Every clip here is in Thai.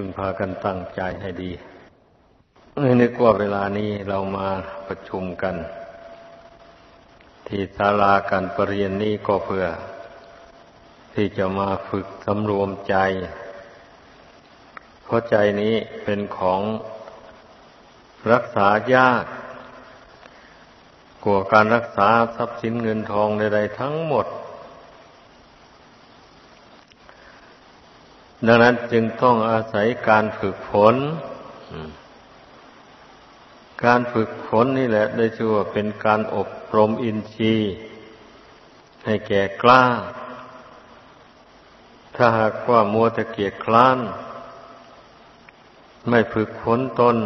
พึงพากันตั้งใจให้ดีนึกว่าเวลานี้เรามาประชุมกัน ที่ศาลาการประเรียนนี้ก็เพื่อ ที่จะมาฝึกสำรวมใจ เพราะใจนี้เป็นของรักษายากกว่าการรักษาทรัพย์สินเงินทองใดๆทั้งหมด ดังนั้นจึงต้องอาศัยการฝึกฝน การฝึกฝนนี่แหละ ได้ชื่อว่าเป็นการอบรมอินทรีย์ให้แก่กล้า ถ้าหากว่ามัวตะเกียกคลาน ไม่ฝึกฝนตน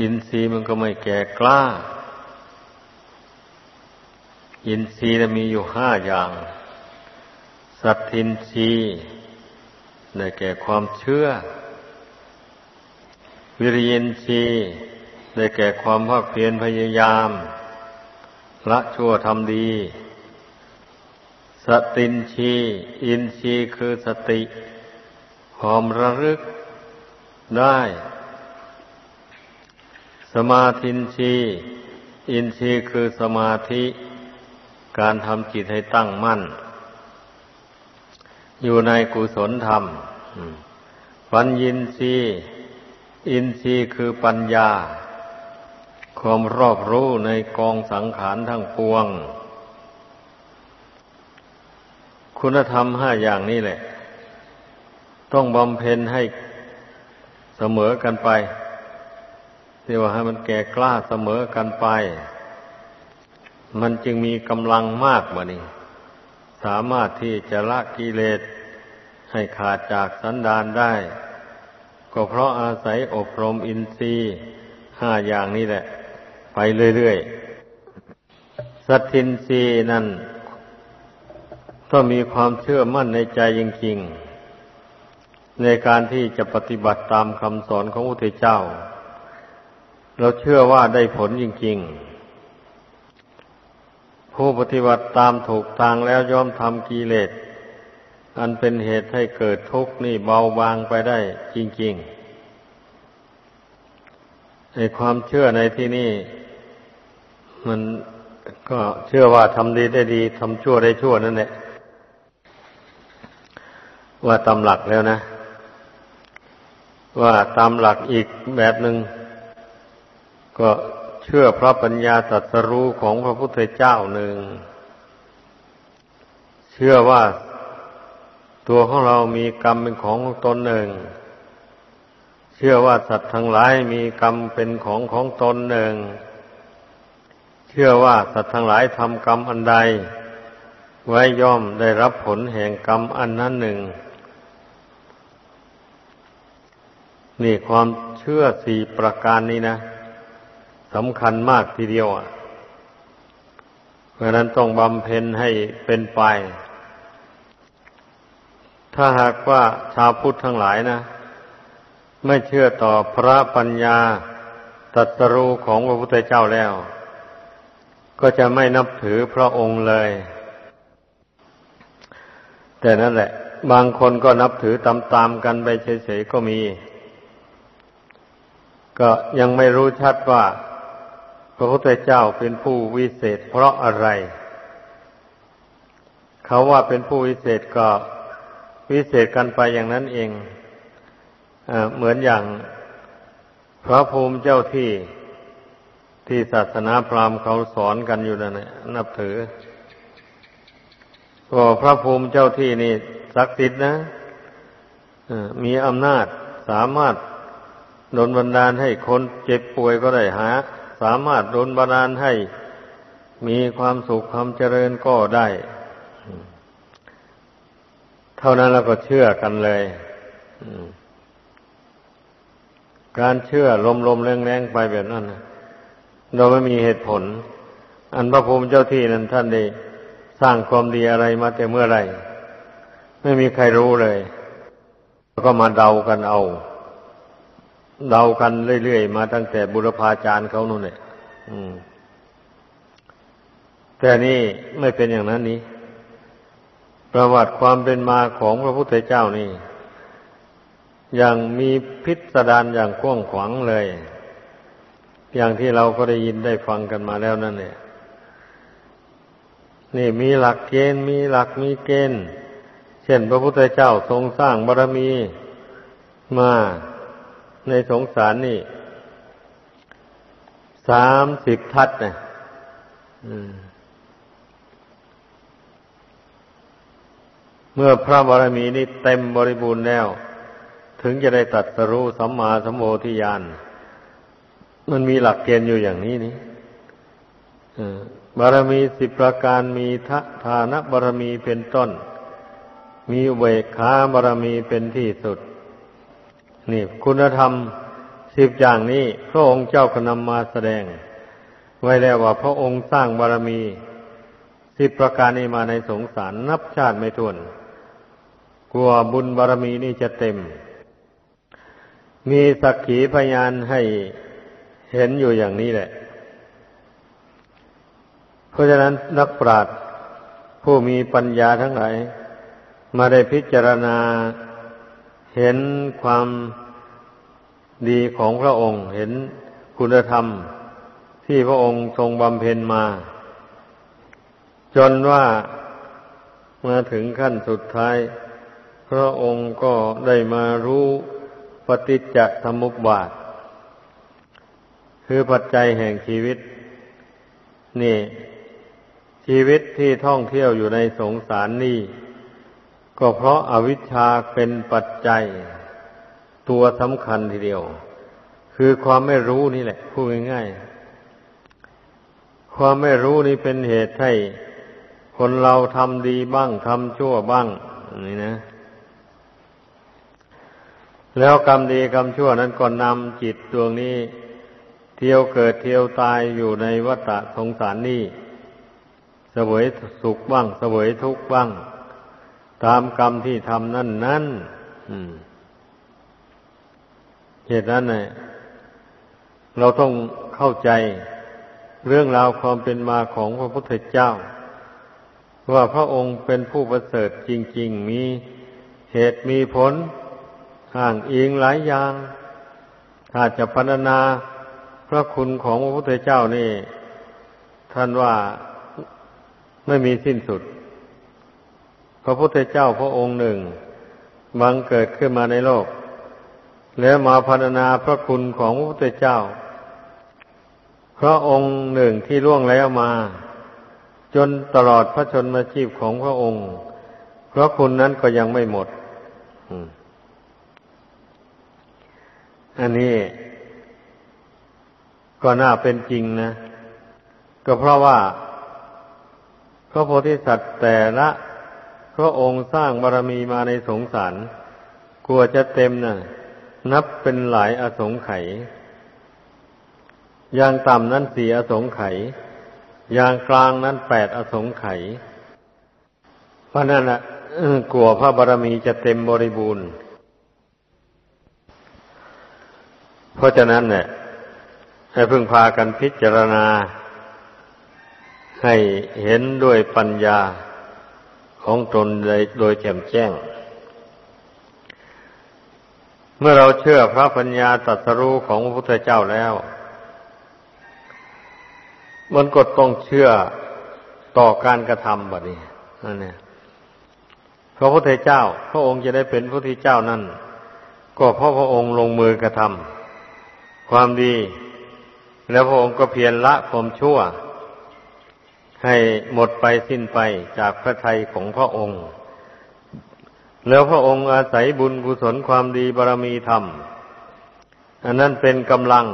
อินทรีย์มันก็ไม่แก่กล้า อินทรีย์มีอยู่ห้าอย่าง สัตทินทรีย์ ได้แก่ความเชื่อ วิริยินทรีย์ได้แก่ความภาคเพียรพยายามละชั่วทำดี สตินชีอินชีคือสติความระลึกได้ สมาธินชีอินชีคือสมาธิ การทำจิตให้ตั้งมั่น อยู่ในกุศลธรรม ปัญญินทรีย์อินทรีย์คือปัญญา ความรอบรู้ในกองสังขารทั้งปวง คุณธรรมห้าอย่างนี้แหละ ต้องบำเพ็ญให้เสมอกันไปเรียกว่าให้มันแก่กล้าเสมอกันไป มันจึงมีกำลังมากมานี่สามารถที่จะละกิเลส ให้ขาดจากสันดานได้ ก็เพราะอาศัยอบรมอินทรีย์ห้าอย่างนี้แหละ ไปเรื่อยๆ สัตทินทรีย์นั่นต้องมีความเชื่อมั่นในใจจริงๆ ในการที่จะปฏิบัติตามคำสอนของพระพุทธเจ้า เราเชื่อว่าได้ผลจริงๆผู้ปฏิบัติตามถูกทางแล้วย่อมทำกิเลส อันเป็นเหตุให้เกิดทุกข์นี่เบาบางไปได้จริงๆในความเชื่อในที่นี้มันก็เชื่อว่าทำดีได้ดีทำชั่วได้ชั่วนั่นแหละว่าตามหลักแล้วนะ ว่าตามหลักอีกแบบหนึง่งก็เชื่อพระปัญญาตรัสรู้ของพระพุทธเจ้าหนึ่ง เชื่อว่า ตัวของเรามีกรรมเป็นของตนหนึ่ง เชื่อว่าสัตว์ทั้งหลายมีกรรมเป็นของของตนหนึ่ง เชื่อว่าสัตว์ทั้งหลายทำกรรมอันใด ไว้ย่อมได้รับผลแห่งกรรมอันนั้นหนึ่ง นี่ความเชื่อสี่ประการนี้นะสำคัญมากทีเดียวอะเพราะนั้นต้องบำเพ็ญให้เป็นไป ถ้าหากว่าชาวพุทธทั้งหลายนะ ไม่เชื่อต่อพระปัญญาตรัสรู้ของพระพุทธเจ้าแล้ว ก็จะไม่นับถือพระองค์เลย แต่นั่นแหละ บางคนก็นับถือตามๆกันไปเฉยๆก็มี ก็ยังไม่รู้ชัดว่า พระพุทธเจ้าเป็นผู้วิเศษเพราะอะไร เขาว่าเป็นผู้วิเศษก็ วิเศษกันไปอย่างนั้นเองอเหมือนอย่างพระภูมิเจ้าที่ที่ศาสนาพราหมณ์เขาสอนกันอยู่นั่นนับถือก็พระภูมิเจ้าที่นี่ศักดิ์สิทธิ์นะมีอำนาจสามารถดลบันดาลให้คนเจ็บป่วยก็ได้หา สามารถดลบันดาลให้มีความสุขความเจริญก็ได้ ท่านั้นเราก็เชื่อกันเลยการเชื่อลมๆแรงๆไปแบบนั้นเราไม่มีเหตุผล อันพระภูมิเจ้าที่นั้นท่านได้สร้างความดีอะไรมาแต่เมื่อไรไม่มีใครรู้เลยก็มาเดากันเอา เดากันเรื่อยๆมาตั้งแต่บุรพาจารย์เขานู่นเนี่ยแต่นี่ไม่เป็นอย่างนั้นนี้ ประวัติความเป็นมาของพระพุทธเจ้านี่ อย่างมีพิสดารอย่างกว้างขวางเลย อย่างที่เราก็ได้ยินได้ฟังกันมาแล้วนั่นเนี่ยนี่มีหลักเกณฑ์มีหลักมีเกณฑ์ เช่น พระพุทธเจ้าทรงสร้างบารมีมาในสงสารนี่สามสิบทัศเนี่ย เมื่อพระบารมีนี้เต็มบริบูรณ์แล้ว ถึงจะได้ตัดสรู้สัมมาสัมโพธิญาณมันมีหลักเกณฑ์อยู่อย่างนี้นี่บารมีสิบประการมีทะทานบารมีเป็นต้น มีเวขาบารมีเป็นที่สุด นี่คุณธรรมสิบอย่างนี้พระองค์เจ้าก็นำมาแสดง ไว้แล้วว่าพระองค์สร้างบารมีสิบประการนี้มาในสงสารนับชาติไม่ถ้วน ลัวบุญบารมีนี่จะเต็ม มีสักขีพยานให้เห็นอยู่อย่างนี้แหละ เพราะฉะนั้นนักปราชญ์ผู้มีปัญญาทั้งหลาย มาได้พิจารณาเห็นความดีของพระองค์ เห็นคุณธรรมที่พระองค์ทรงบำเพ็ญมา จนว่ามาถึงขั้นสุดท้าย พระองค์ก็ได้มารู้ปฏิจจสมุปบาท คือปัจจัยแห่งชีวิต นี่ ชีวิตที่ท่องเที่ยวอยู่ในสงสารนี่ ก็เพราะอาวิชชาเป็นปัจจัย ตัวสำคัญทีเดียว คือความไม่รู้นี่แหละพูดง่ายๆความไม่รู้นี่เป็นเหตุให้คนเราทำดีบ้างทำชั่วบ้างนี่นะ แล้วกรรมดีกรรมชั่วนั้นก็นำจิตดวงนี้ เที่ยวเกิดเที่ยวตายอยู่ในวัฏสงสารนี้เสวยสุขบ้างเสวยทุกข์บ้าง ตามกรรมที่ทำนั่นนั่นเหตุนั้นเนี่ยเราต้องเข้าใจเรื่องราวความเป็นมาของพระพุทธเจ้า ว่าพระองค์เป็นผู้ประเสริฐจริง ๆ มีเหตุมีผล ห่างอิงหลายอย่าง ถ้าจะพรรณนาพระคุณของพระพุทธเจ้านี่ ท่านว่าไม่มีสิ้นสุด พระพุทธเจ้าพระองค์หนึ่ง บังเกิดขึ้นมาในโลก แล้วมาพัฒนาพระคุณของพระพุทธเจ้า พระองค์หนึ่งที่ล่วงแล้วมา จนตลอดพระชนมาชีพของพระองค์ พระคุณนั้นก็ยังไม่หมดอั อันนี้ ก็น่าเป็นจริงนะ ก็เพราะว่าพระโพธิสัตว์แต่ละพระองค์สร้างบารมีมาในสงสาร กลัวจะเต็มนะ่ะ นับเป็นหลายอสงไขยอย่างต่ำนั้นสี่อสงไขยอย่างกลางนั้นแปดอสงไขยเพราะนั่นอะกลัวพระบารมีจะเต็มบริบูรณ์ เพราะฉะนั้นเนี่ยให้พึ่งพากันพิจารณา ให้เห็นด้วยปัญญาของตนโดยแจ่มแจ้ง เมื่อเราเชื่อพระปัญญาตรัสรู้ของพระพุทธเจ้าแล้ว มันก็ต้องเชื่อต่อการกระทำแบบนี้นั่นเนี่ยพระพุทธเจ้า พระองค์จะได้เป็นพระพุทธเจ้านั่น ก็เพราะพระองค์ลงมือกระทำ ความดี แล้วพระองค์ก็เพียรละความชั่ว ให้หมดไปสิ้นไปจากพระทัยของพระองค์ แล้วพระองค์อาศัยบุญกุศลความดีบารมีธรรม อันนั้นเป็นกำลัง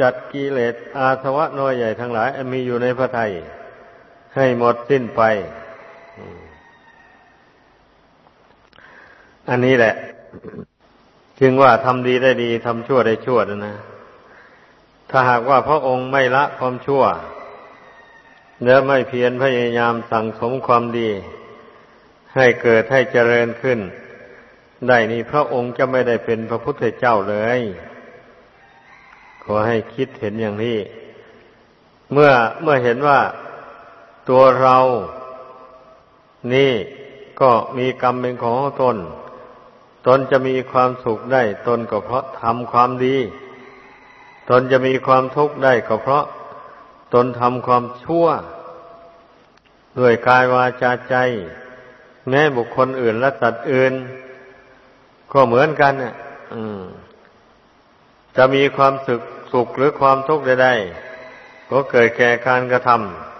จัดกิเลสอาสวะน้อยใหญ่ทั้งหลายมีอยู่ในพระทัยให้หมดสิ้นไป อันนี้แหละ จึงว่าทำดีได้ดีทำชั่วได้ชั่วนะนะ ถ้าหากว่าพระองค์ไม่ละความชั่วและไม่เพียรพยายามสั่งสมความดี ให้เกิดให้เจริญขึ้น ได้นี่พระองค์จะไม่ได้เป็นพระพุทธเจ้าเลย ขอให้คิดเห็นอย่างนี้ เมื่อเมื่อเห็นว่าตัวเรานี่ก็มีกรรมเป็นของตน ตนจะมีความสุขได้ ตนก็เพราะทำความดี ตนจะมีความทุกข์ได้ก็เพราะ ตนทำความชั่ว ด้วยกายวาจาใจ แม้บุคคลอื่นและสัตว์อื่น ก็เหมือนกันน่ะจะมีความสุขสุขหรือความทุกข์ใดๆก็เกิดแก่การกระท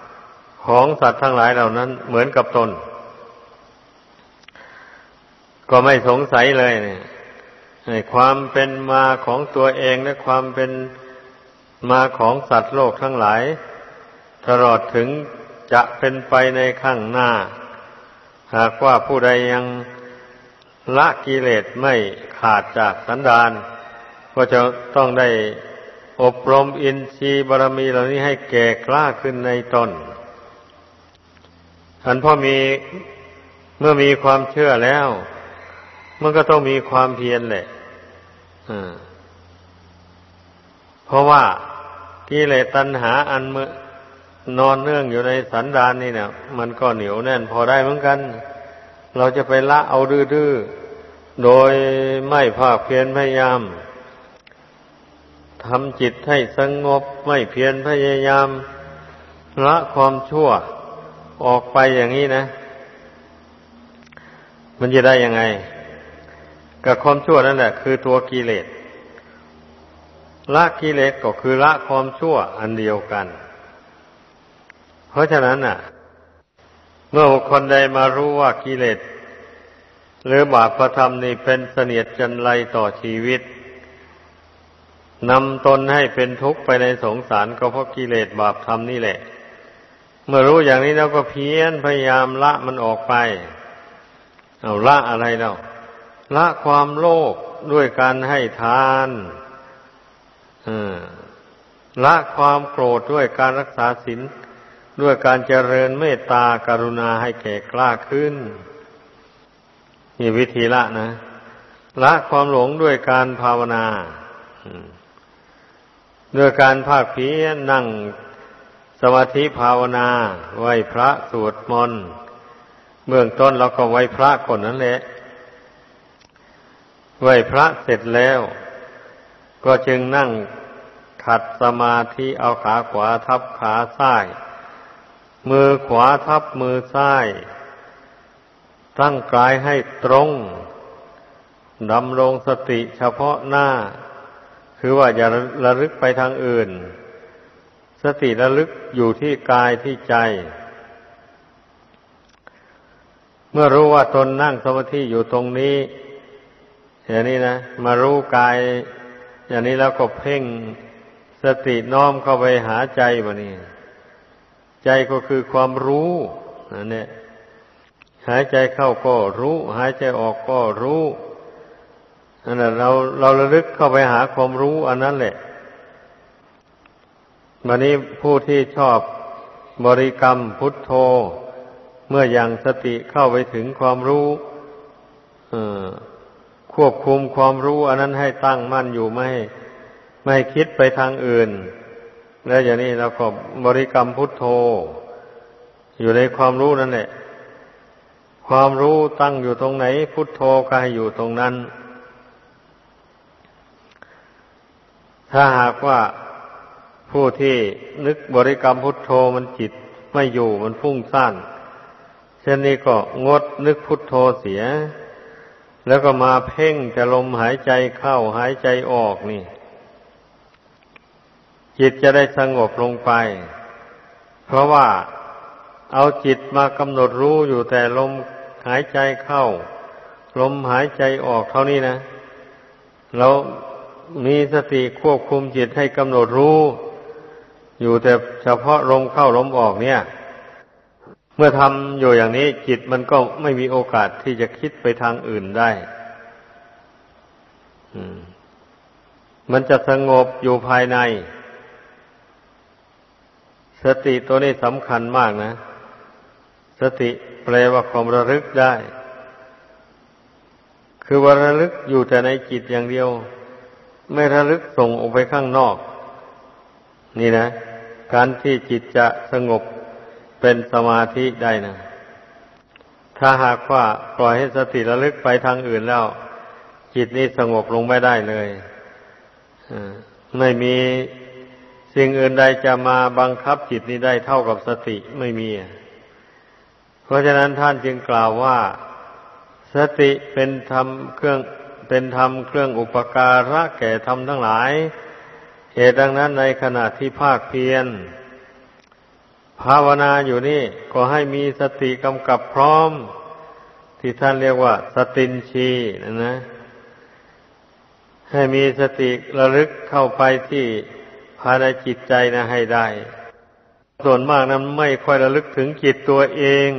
ำของสัตว์ทั้งหลายเหล่านั้นเหมือนกับตน ก็ไม่สงสัยเลยเนี่ยความเป็นมาของตัวเองและความเป็นมาของสัตว์โลกทั้งหลาย ตลอดถึงจะเป็นไปในข้างหน้า หากว่าผู้ใดยังละกิเลสไม่ขาดจากสันดานก็จะต้องได้อบรมอินทรีย์บารมีเหล่านี้ให้แก่กล้าขึ้นในตนอันพ่อมีเมื่อมีความเชื่อแล้ว มันก็ต้องมีความเพียรแหละเพราะว่ากิเลสตัณหาอันเมื่อนอนเนื่องอยู่ในสันดานนี่เนี่ยมันก็เหนียวแน่นพอได้เหมือนกัน เราจะไปละเอาดื้อๆโดยไม่ภาคเพียรพยายามทำจิตให้สงบไม่เพียรพยายามละความชั่วออกไปอย่างนี้นะ มันจะได้ยังไง กับความชั่วนั่นแหละ คือตัวกิเลสละกิเลสก็คือละความชั่วอันเดียวกัน เพราะฉะนั้นน่ะ เมื่อบุคนใดมารู้ว่ากิเลสหรือบาปประธรรมนี่เป็นเสนียดจันไรต่อชีวิตนำตนให้เป็นทุกข์ไปในสงสารก็เพราะกิเลสบาปธรรมนี่แหละ เมื่อรู้อย่างนี้แล้วก็เพียรพยายามละมันออกไป เอาละอะไรเนา ละความโลภด้วยการให้ทานละความโกรธด้วยการรักษาศีลด้วยการเจริญเมตตากรุณาให้แก่กล้าขึ้นนี่วิธีละนะ ละความหลงด้วยการภาวนาด้วยการภาคเพียรนั่งสมาธิภาวนา ไหวพระสวดมนต์เบื้องต้นเราก็ไหวพระคนนั้นแหละ ไหวพระเสร็จแล้ว ก็จึงนั่งขัดสมาธิเอาขาขวาทับขาซ้าย มือขวาทับมือซ้าย ตั้งกายให้ตรงดำรงสติเฉพาะหน้า คือว่าอย่าระลึกไปทางอื่น สติระลึกอยู่ที่กายที่ใจ เมื่อรู้ว่าตนนั่งสมาธิอยู่ตรงนี้ อย่างนี้นะมารู้กาย อย่างนี้แล้วก็เพ่งสติน้อมเข้าไปหาใจวะนี่ใจก็คือความรู้นั่นเนี่ยหายใจเข้าก็รู้ หายใจออกก็รู้นั่นแหละเราเราระลึกเข้าไปหาความรู้อันนั้นแหละวันนี้ผู้ที่ชอบบริกรรมพุทโธ เมื่ออยังสติเข้าไปถึงความรู้ ควบคุมความรู้อันนั้นให้ตั้งมั่นอยู่ไม่ไม่คิดไปทางอื่น แล้วอย่างนี้เราก็บริกรรมพุทโธ อยู่ในความรู้นั่นแหละความรู้ตั้งอยู่ตรงไหน พุทโธก็ให้อยู่ตรงนั้น ถ้าหากว่าผู้ที่นึกบริกรรมพุทโธมันจิตไม่อยู่มันฟุ้งซ่านเช่นนี้ก็งดนึกพุทโธเสีย แล้วก็มาเพ่งจะลมหายใจเข้าหายใจออกนี่ จิตจะได้สงบลงไป เพราะว่าเอาจิตมากำหนดรู้อยู่แต่ลมหายใจเข้า ลมหายใจออกเท่านี้นะเรามีสติควบคุมจิตให้กำหนดรู้ อยู่แต่เฉพาะลมเข้าลมออกเนี่ย เมื่อทำอยู่อย่างนี้จิตมันก็ไม่มีโอกาสที่จะคิดไปทางอื่นได้มันจะสงบอยู่ภายใน สติตัวนี้สำคัญมากนะ สติแปลว่าความระลึกได้ คือว่าระลึกอยู่แต่ในจิตอย่างเดียว ไม่ระลึกส่งออกไปข้างนอก นี่นะ การที่จิตจะสงบ เป็นสมาธิได้นะถ้าหากว่าปล่อยให้สติระลึกไปทางอื่นแล้ว จิตนี้สงบลงไม่ได้เลยไม่มีสิ่งอื่นใดจะมาบังคับจิตนี้ได้เท่ากับสติไม่มี เพราะฉะนั้นท่านจึงกล่าวว่า สติเป็นธรรมเครื่องเป็นธรรมเครื่องอุปการะแก่ธรรมทั้งหลาย เหตุดังนั้นในขณะที่ภาคเพียร ภาวนาอยู่นี่ก็ให้มีสติกำกับพร้อม ที่ท่านเรียกว่า สตินชีนะนะ ให้มีสติระลึกเข้าไปที่ภายในจิตใจนะให้ได้ ส่วนมากนั้นไม่ค่อยระลึกถึงจิตตัวเอง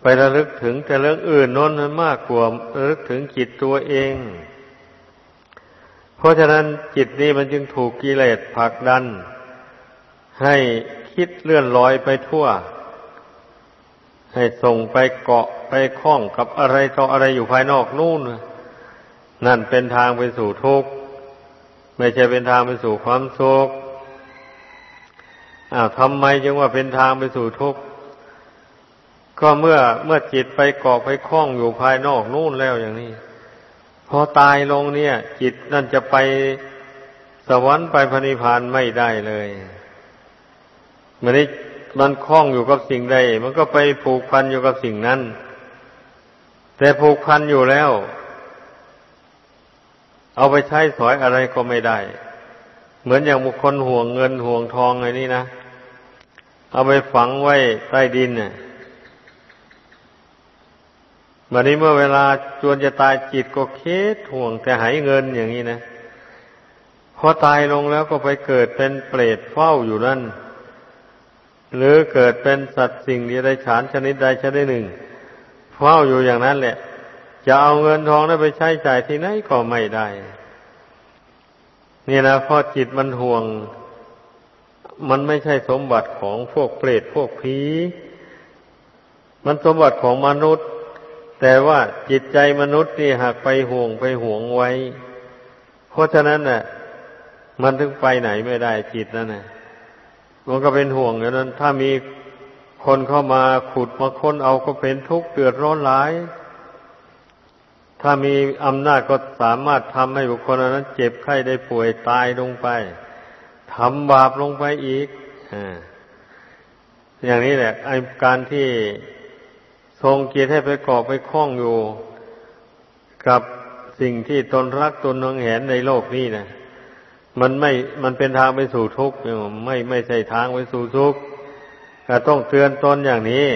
ไประลึกถึงแต่เรื่องอื่นน้นมากกว่าระลึกถึงจิตตัวเอง เพราะฉะนั้นจิตนี้มันจึงถูกกิเลสผลักดัน ให้ คิดเลื่อนลอยไปทั่ว ให้ส่งไปเกาะไปคล้องกับอะไรต่ออะไรอยู่ภายนอกนู่น นั่นเป็นทางไปสู่ทุกข์ไม่ใช่เป็นทางไปสู่ความสุขอ้าวทำไมจึงว่าเป็นทางไปสู่ทุกข์ก็เมื่อเมื่อจิตไปเกาะไปคล้องอยู่ภายนอกนู่นแล้วอย่างนี้ พอตายลงเนี่ย จิตนั่นจะไปสวรรค์ไปพระนิพพานไม่ได้เลย มันนี้มันคล้องอยู่กับสิ่งใด มันก็ไปผูกพันอยู่กับสิ่งนั้น แต่ผูกพันอยู่แล้ว เอาไปใช้สอยอะไรก็ไม่ได้ เหมือนอย่างบุคคลห่วงเงินห่วงทองไงนี่นะ เอาไปฝังไว้ใต้ดินเนี่ยวันนี้เมื่อเวลาจวนจะตายจิตก็เคสห่วงแต่หายเงินอย่างนี้นะพอตายลงแล้วก็ไปเกิดเป็นเปรตเฝ้าอยู่นั่น หรือเกิดเป็นสัตว์สิ่งใดฉานชนิดใดชนิดหนึ่งเฝ้าอยู่อย่างนั้นแหละ จะเอาเงินทองนั้นไปใช้จ่ายที่ไหนก็ไม่ได้ นี่นะเพราะจิตมันห่วง มันไม่ใช่สมบัติของพวกเปรตพวกผีมันสมบัติของมนุษย์ แต่ว่าจิตใจมนุษย์นี่หากไปห่วงไปห่วงไว้ เพราะฉะนั้นน่ะ มันถึงไปไหนไม่ได้จิตนั่นน่ะ มันก็เป็นห่วงอย่างนั้น ถ้ามีคนเข้ามาขุดมาค้นเอาก็เป็นทุกข์เดือดร้อนหลาย ถ้ามีอำนาจก็สามารถทำให้บุคคลนั้น เจ็บไข้ได้ป่วยตายลงไปทำบาปลงไปอีกอย่างนี้แหละไอการที่ทรงเกียรติให้ไปกาะไปคล้องอยู่ กับสิ่งที่ตนรักตนนองเห็นในโลกนี้นะ มันไม่มันเป็นทางไปสู่ทุกข์ไม่ไม่ใช่ทางไปสู่ทุกข์ก็ต้องเตือนตนอย่างนี้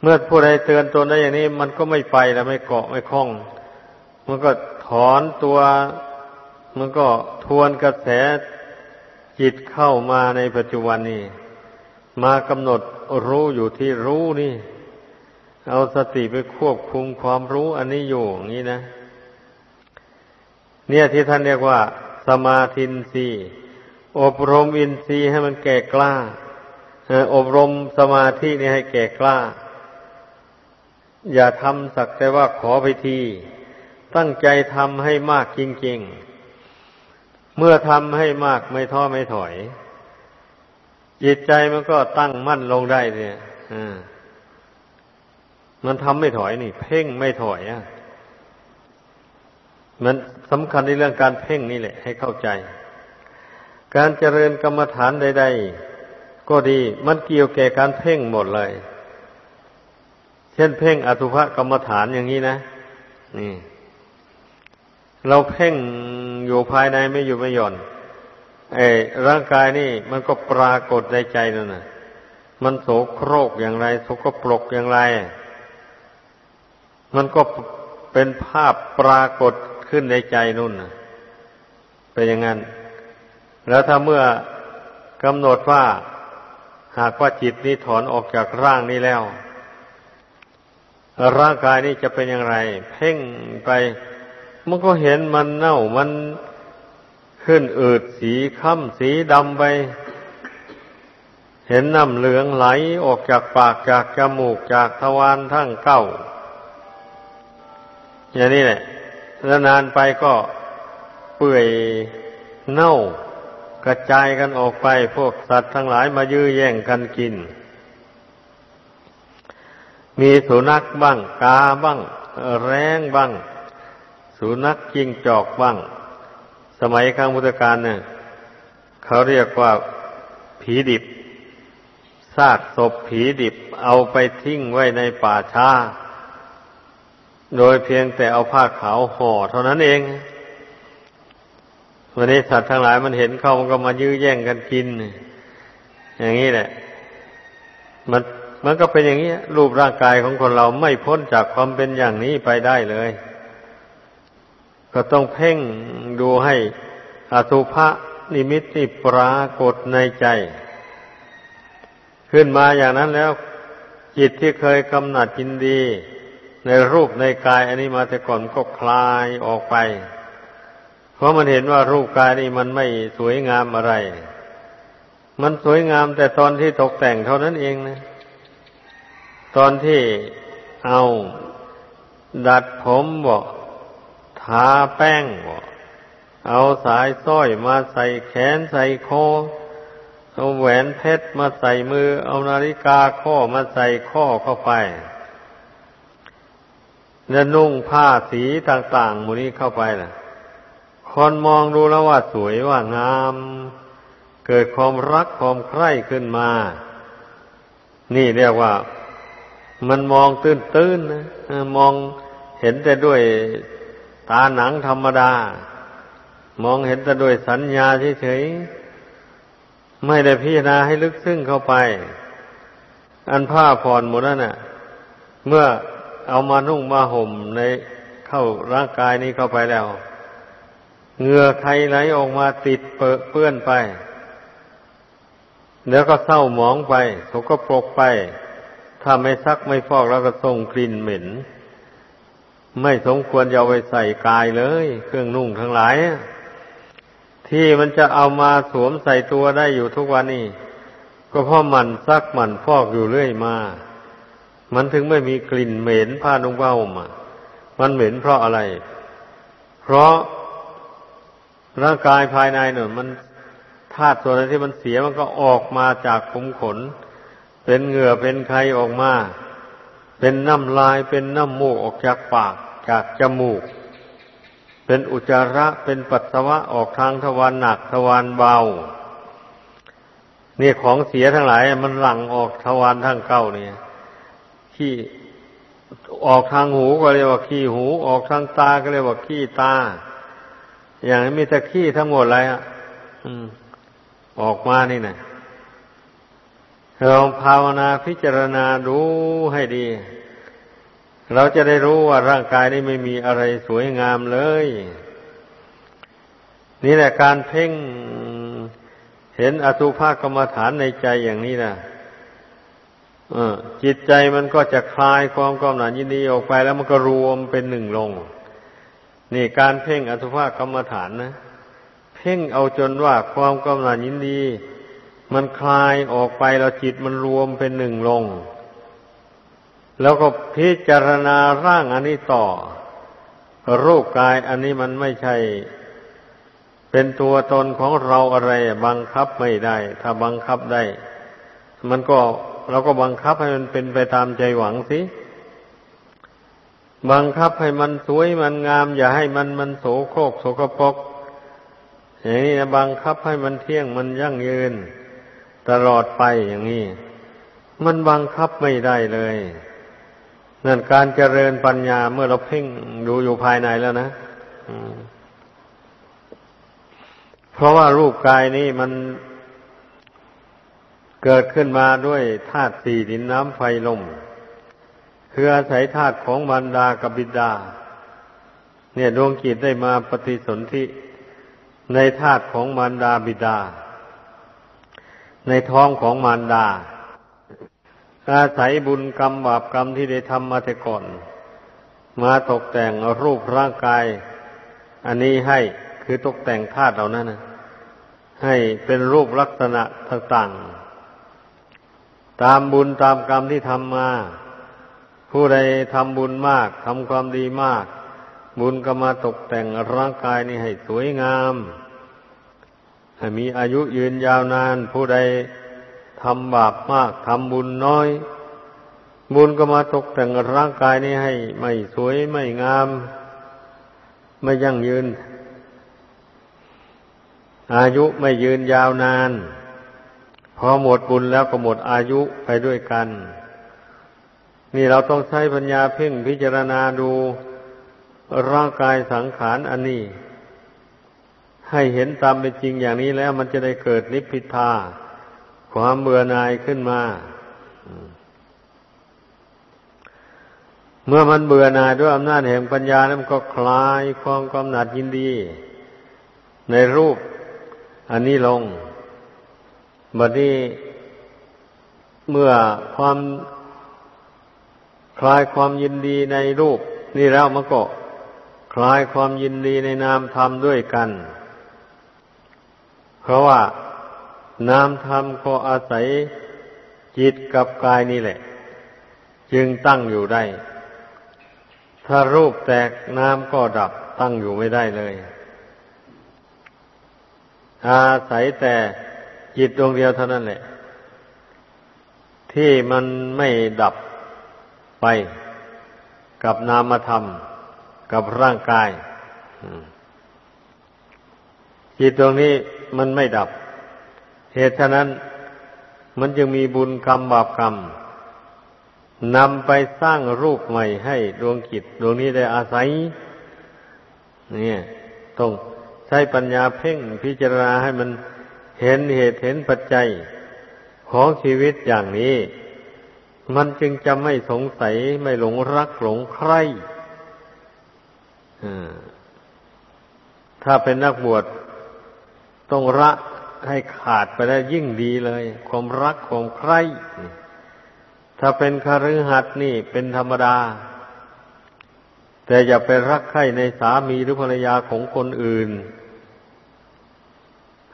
เมื่อผู้ใดเตือนตนได้อย่างนี้ มันก็ไม่ไปแล้วไม่เกาะไม่คล้อง มันก็ถอนตัว มันก็ทวนกระแสจิตเข้ามาในปัจจุบันนี้ มากำหนดรู้อยู่ที่รู้นี่ เอาสติไปควบคุมความรู้อันนี้อยู่อย่างนี้นะ เนี่ยที่ท่านเรียกว่า สมาธินรีอบรมอินทรีย์ให้มันแก่กล้าอบรมสมาธินี่ให้แก่กล้า อย่าทำสักแต่ว่าขอไปที ตั้งใจทำให้มากจริงๆ เมื่อทำให้มากไม่ท้อไม่ถอย จิตใจมันก็ตั้งมั่นลงได้เนี่ยมันทำไม่ถอยนี่ เพ่งไม่ถอยอะ มันสำคัญในเรื่องการเพ่งนี่แหละ ให้เข้าใจ การเจริญกรรมฐานใด ๆ ก็ดีมันเกี่ยวแก่การเพ่งหมดเลย เช่นเพ่งอสุภกรรมฐานอย่างนี้นะ นี่ เราเพ่งอยู่ภายในไม่อยู่ไม่หย่อนไอ้ร่างกายนี่ มันก็ปรากฏในใจนั่นนะมันโสโครกอย่างไรโสกปรกอย่างไร มันก็เป็นภาพปรากฏ ขึ้นในใจนุ่นเป็นอย่างนั้น แล้วถ้าเมื่อกำหนดว่าหากว่าจิตนี้ถอนออกจากร่างนี้แล้ว ร่างกายนี้จะเป็นอย่างไร เพ่งไป มันก็เห็นมันเน่ามันขึ้นอืดสีค้ำสีดำไป เห็นน้ำเหลืองไหลออกจากปากจากจมูกจากทวารทั้งเก้า อย่างนี้แหละ แล้วนานไปก็เปื่อยเน่ากระจายกันออกไปพวกสัตว์ทั้งหลายมายื้อแย่งกันกิน มีสุนัขบ้าง กาบ้าง แรงบ้าง สุนัขจิงจอกบ้าง สมัยครั้งพุทธกาลเนี่ยเขาเรียกว่าผีดิบซากศพผีดิบเอาไปทิ้งไว้ในป่าช้า โดยเพียงแต่เอาผ้าขาวห่อเท่านั้นเองวันนี้สัตว์ทั้งหลายมันเห็นเขามันก็มายื้อแย่งกันกิน อย่างนี้แหละ มันมันก็เป็นอย่างนี้รูปร่างกายของคนเราไม่พ้นจากความเป็นอย่างนี้ไปได้เลย ก็ต้องเพ่งดูให้อสุภะนิมิตนี่ปรากฏในใจ ขึ้นมาอย่างนั้นแล้ว จิตที่เคยกำหนัดยินดี ในรูปในกายอันนี้มาแต่ก่อนก็คลายออกไป เพราะมันเห็นว่ารูปกายนี่มันไม่สวยงามอะไร มันสวยงามแต่ตอนที่ตกแต่งเท่านั้นเองนะ ตอนที่เอาดัดผมบอกทาแป้งบอกเอาสายสร้อยมาใส่แขนใส่คอเอาแหวนเพชรมาใส่มือ เอานาฬิกาข้อมาใส่ข้อเข้าไป แล้วนุ่งผ้าสีต่างๆหมูนี้เข้าไปนะคนมองดูแล้วว่าสวยว่างาม เกิดความรักความใคร่ขึ้นมา นี่เรียกว่า มันมองตื้นๆนะมองเห็นแต่ด้วยตาหนังธรรมดา มองเห็นแต่ด้วยสัญญาเฉยๆไม่ได้พิจารณาให้ลึกซึ้งเข้าไป อันผ้าผ่อนหมดนั่นน่ะ เมื่อ เอามานุ่งมาห่มในเข้าร่างกายนี้เข้าไปแล้วเหงื่อใครไหลออกมาติดเปื้อนไป แล้วก็เศร้าหมองไปสกปรกไป ถ้าไม่ซักไม่ฟอกแล้วก็ส่งกลิ่นเหม็น ไม่สมควรจะเอาไปใส่กายเลย เครื่องนุ่งทั้งหลาย ที่มันจะเอามาสวมใส่ตัวได้อยู่ทุกวันนี้ ก็เพราะมันซักมันฟอกอยู่เรื่อยมา มันถึงไม่มีกลิ่นเหม็นผ้านุ่งเบ้ามามันเหม็นเพราะอะไร เพราะร่างกายภายในเนี่ยมันธาตุส่วนไหนที่มันเสียมันก็ออกมาจากขุมขน เป็นเหงื่อเป็นไขออกมา เป็นน้ำลายเป็นน้ำมูกออกจากปากจากจมูก เป็นอุจจาระเป็นปัสสาวะออกทางทวารหนักทวารเบาเนี่ยของเสียทั้งหลาย มันหลั่งออกทวารทั้งเก้าเนี่ย ขี้ออกทางหูก็เรียกว่าขี้หู ออกทางตาก็เรียกว่าขี้ตา อย่างนี้มีแต่ขี้ทั้งหมดเลยอะออกมานี่นะเราภาวนาพิจารณาดูให้ดี เราจะได้รู้ว่าร่างกายนี้ไม่มีอะไรสวยงามเลย นี่แหละการเพ่งเห็นอสุภกรรมฐานในใจอย่างนี้นะ จิตใจมันก็จะคลายความกำหนัดยินดีออกไปแล้วมันก็รวมเป็นหนึ่งลง นี่การเพ่งอสุภกรรมฐานนะ เพ่งเอาจนว่าความกำหนัดยินดี มันคลายออกไปแล้วจิตมันรวมเป็นหนึ่งลง แล้วก็พิจารณาร่างอันนี้ต่อ รูปกายอันนี้มันไม่ใช่ เป็นตัวตนของเราอะไร บังคับไม่ได้ ถ้าบังคับได้ มันก็ เราก็บังคับให้มันเป็นไปตามใจหวังสิ บังคับให้มันสวยมันงาม อย่าให้มันมันโสโครกโสกปกอย่างนี้นะบังคับให้มันเที่ยงมันยั่งยืน ตลอดไปอย่างนี้ มันบังคับไม่ได้เลยนั่นการเจริญปัญญาเมื่อเราเพ่งดูอยู่ภายในแล้วนะเพราะว่ารูปกายนี้มัน เกิดขึ้นมาด้วยธาตุสี่ดินน้ำไฟลมคืออาศัยธาตุของมารดากับบิดา เนี่ยดวงจิตได้มาปฏิสนธิในธาตุของมารดาบิดา ในท้องของมารดา อาศัยบุญกรรมบาปกรรมที่ได้ทำมาแต่ก่อน มาตกแต่งรูปร่างกาย อันนี้ให้คือตกแต่งธาตุเหล่านั้นนะให้เป็นรูปลักษณะต่างๆ ตามบุญตามกรรมที่ทำมา ผู้ใดทำบุญมากทำความดีมาก บุญก็มาตกแต่งร่างกายนี้ให้สวยงามให้มีอายุยืนยาวนาน ผู้ใดทำบาปมากทำบุญน้อย บุญก็มาตกแต่งร่างกายนี้ให้ไม่สวยไม่งาม ไม่ยั่งยืน อายุไม่ยืนยาวนาน พอหมดบุญแล้วก็หมดอายุไปด้วยกัน นี่เราต้องใช้ปัญญาเพ่งพิจารณาดูร่างกายสังขารอันนี้ ให้เห็นตามเป็นจริงอย่างนี้แล้วมันจะได้เกิดนิพพิทา ความเบื่อหน่ายขึ้นมา เมื่อมันเบื่อหน่ายด้วยอำนาจแห่งปัญญานั้นก็คลายความกำหนัดยินดี ในรูปอันนี้ลง บัดนี้เมื่อความคลายความยินดีในรูป นี่แล้วมันก็คลายความยินดีในนามธรรมด้วยกัน เพราะว่านามธรรมก็อาศัยจิตกับกายนี่แหละ จึงตั้งอยู่ได้ ถ้ารูปแตกนามก็ดับตั้งอยู่ไม่ได้เลย อาศัยแต่ จิตดวงเดียวเท่านั้นแหละ ที่มันไม่ดับไปกับนามธรรม กับร่างกายจิตตรงนี้มันไม่ดับ เหตุฉะนั้น มันจึงมีบุญกรรมบาปกรรมนำไปสร้างรูปใหม่ให้ดวงจิตดวงนี้ได้อาศัยเนี่ยต้องใช้ปัญญาเพ่งพิจารณาให้มัน เห็นเหตุเห็นปัจจัยของชีวิตอย่างนี้ มันจึงจะไม่สงสัยไม่หลงรักหลงใครถ้าเป็นนักบวชต้องรักให้ขาดไปได้ยิ่งดีเลย ความรักความใคร่ถ้าเป็นคฤหัสถ์นี่เป็นธรรมดา แต่อย่าไปรักใคร่ในสามีหรือภรรยาของคนอื่น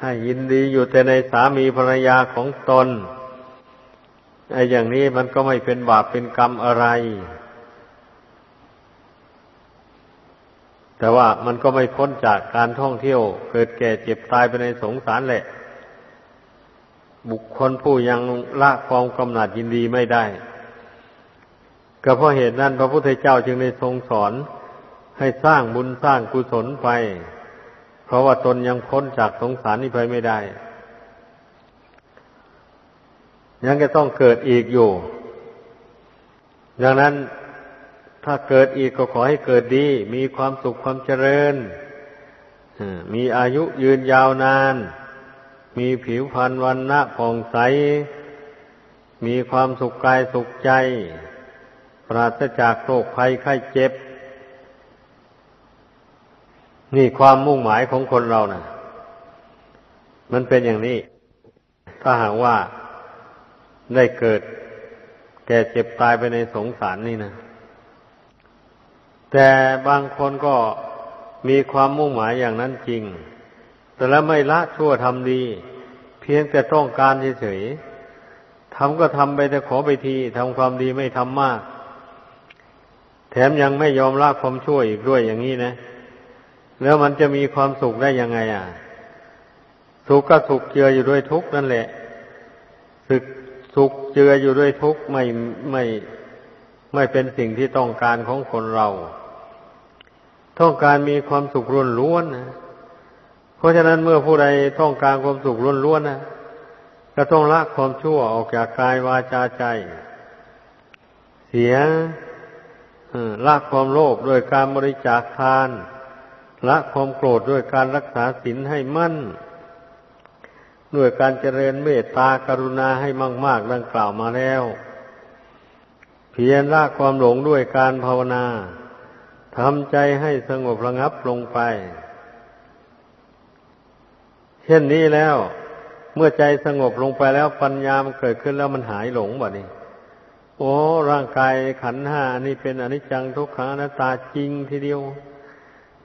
ให้ยินดีอยู่แต่ในสามีภรรยาของตนไอ้อย่างนี้มันก็ไม่เป็นบาปเป็นกรรมอะไร แต่ว่ามันก็ไม่พ้นจากการท่องเที่ยว เกิดแก่เจ็บตายไปในสงสารแหละ บุคคลผู้ยังละความกำหนัดยินดีไม่ได้ ก็เพราะเหตุนั้นพระพุทธเจ้าจึงได้ทรงสอนให้สร้างบุญสร้างกุศลไป ราะว่าตนยังพ้นจากสงสารนี้ไปไม่ได้ ยังจะต้องเกิดอีกอยู่ ดังนั้นถ้าเกิดอีกก็ขอให้เกิดดี มีความสุขความเจริญมีอายุยืนยาวนาน มีผิวพรรณวันณะผ่องใส มีความสุขกายสุขใจ ปราศจากโรคภัยไข้เจ็บ นี่ความมุ่งหมายของคนเรานะ่ะ มันเป็นอย่างนี้ ถ้าหากว่าได้เกิด แก่เจ็บตายไปในสงสารนี่นะ แต่บางคนก็มีความมุ่งหมายอย่างนั้นจริง แต่แล้วไม่ละชั่วทำดี เพียงแต่ต้องการเฉยๆทำก็ทำไปแต่ขอไปทีทำความดีไม่ทำมาก แถมยังไม่ยอมละความชั่วอีกด้วยอย่างนี้นะ แล้วมันจะมีความสุขได้ยังไง อะ สุขก็สุขเจืออยู่ด้วยทุกข์นั่นแหละสุขสุขเจืออยู่ด้วยทุกข์ไม่ไม่ไม่เป็นสิ่งที่ต้องการของคนเรา ต้องการมีความสุขล้วนล้วนนะเพราะฉะนั้นเมื่อผู้ใดต้องการความสุขล้วนล้วนนะก็ต้องละความชั่วออกจากกายวาจาใจ เสียละความโลภโดยการบริจาคทาน ละความโกรธด้วยการรักษาศีลให้มั่น ด้วยการเจริญเมตตากรุณาให้มาก ๆ ดังกล่าวมาแล้ว เพียรละความหลงด้วยการภาวนาทำใจให้สงบระงับลงไป เช่นนี้แล้ว เมื่อใจสงบลงไปแล้วปัญญามันเกิดขึ้นแล้วมันหายหลงบ่นี้โอ้ ร่างกายขันห้านี่เป็นอนิจจังทุกขังอนัตตาจริงทีเดียว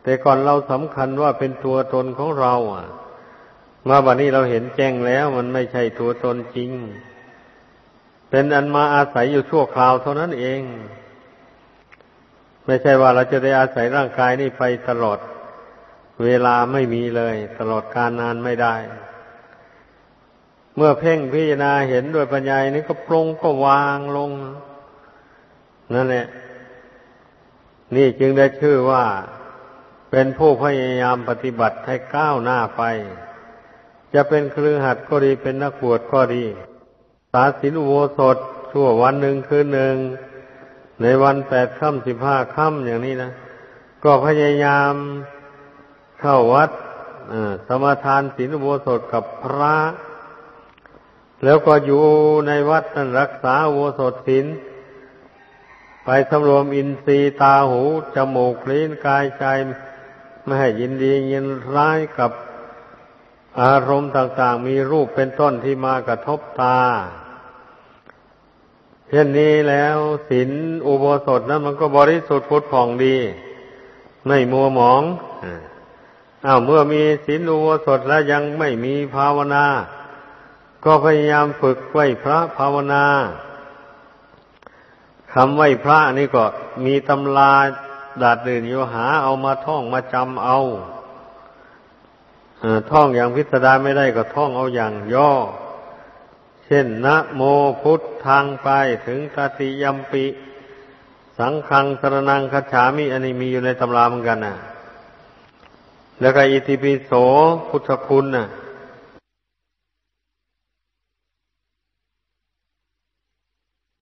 แต่ก่อนเราสำคัญว่าเป็นตัวตนของเรา อะ มาบัดนี้เราเห็นแจ้งแล้ว มันไม่ใช่ตัวตนจริง เป็นอันมาอาศัยอยู่ชั่วคราวเท่านั้นเอง ไม่ใช่ว่าเราจะได้อาศัยร่างกายนี่ไปตลอด เวลาไม่มีเลย ตลอดการนานไม่ได้ เมื่อเพ่งพิจารณาเห็นด้วยปัญญานี้ก็ปรงก็วางลง นั่นแหละ นี่จึงได้ชื่อว่า เป็นผู้พยายามปฏิบัติให้ก้าวหน้าไป จะเป็นครือหัดก็ดีเป็นนักบวชก็ดี สาสินอุโบสถชั่ววันหนึ่งคืนหนึ่ง ในวันแปดค่ำสิบห้าค่ำอย่างนี้นะ ก็พยายามเข้าวัดสมาทานศีลอุโบสถกับพระ แล้วก็อยู่ในวัดนั้นรักษาอุโบสถศีลไปสำรวมอินทรีย์ตาหู จมูกลิ้นกายใจ ไม่ให้ยินดียินร้ายกับอารมณ์ต่าง ๆ มีรูปเป็นต้นที่มากระทบตา เช่นนี้แล้วศีลอุโบสถนั้นมันก็บริสุทธิ์พุทธผ่องดี ไม่มัวหมองอ้าวเมื่อมีศีลอุโบสถแล้วยังไม่มีภาวนา ก็พยายามฝึกไหวพระภาวนาคำไหวพระนี่ก็มีตำรา ดาดดื่นอยู่หาเอามาท่องมาจำเอาท่องอย่างพิสดารไม่ได้ก็ท่องเอาอย่างย่อ เช่นนะโมพุทธังไปถึงตติยมปิ สังฆังสรนังคัจฉามิอันนี้มีอยู่ในตำราเหมือนกันนะแล้วก็อิติปิโสพุทธคุณน่ะ